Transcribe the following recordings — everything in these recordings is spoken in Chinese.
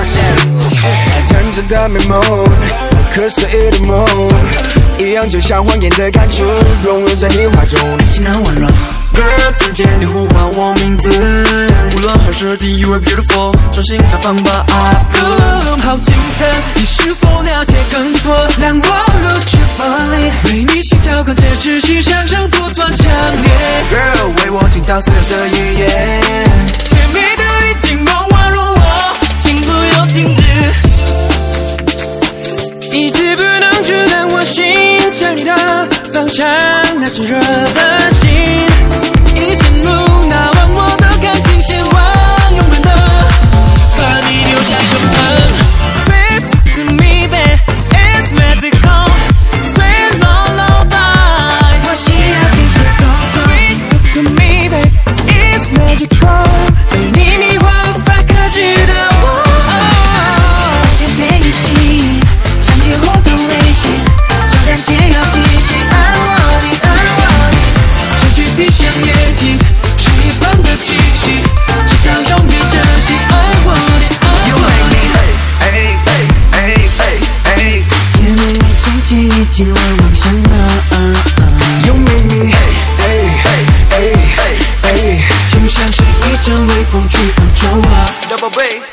爱疼着的美梦，可思议的梦，一样就像谎言的感触，融入在你怀中，心难忘了。Girl，听见你呼唤我名字，无论何时地，You are beautiful，重新绽放吧。啊，好惊叹，你是否了解更多，让我如此锋利，为你心跳关节持续向上不断强烈。Girl，为我倾倒所有的语言，一直不能阻挡我心向你的方向那炙热的心，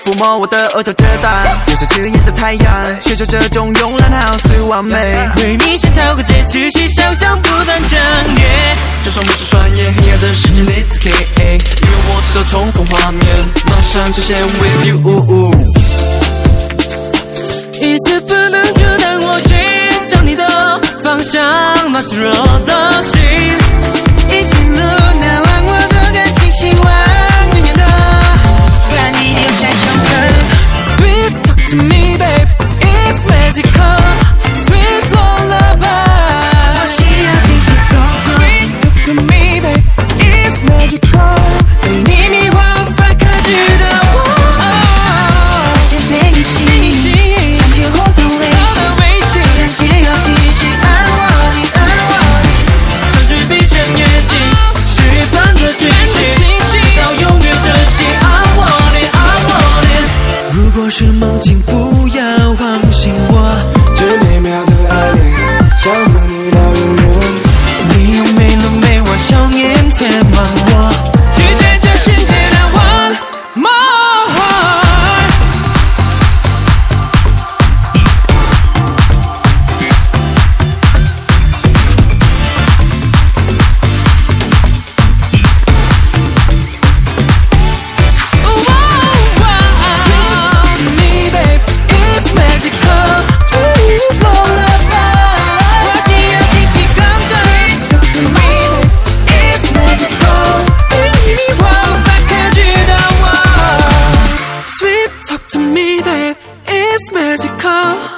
抚摸我的额头遮挡，有着刺眼的太阳，享受这种慵懒好似完美。为你心跳和节持续想象不断强烈。就算不是双眼，黑暗的世界 It's K，你有我直到重逢画面，马上呈现 with you。一直不能 magical.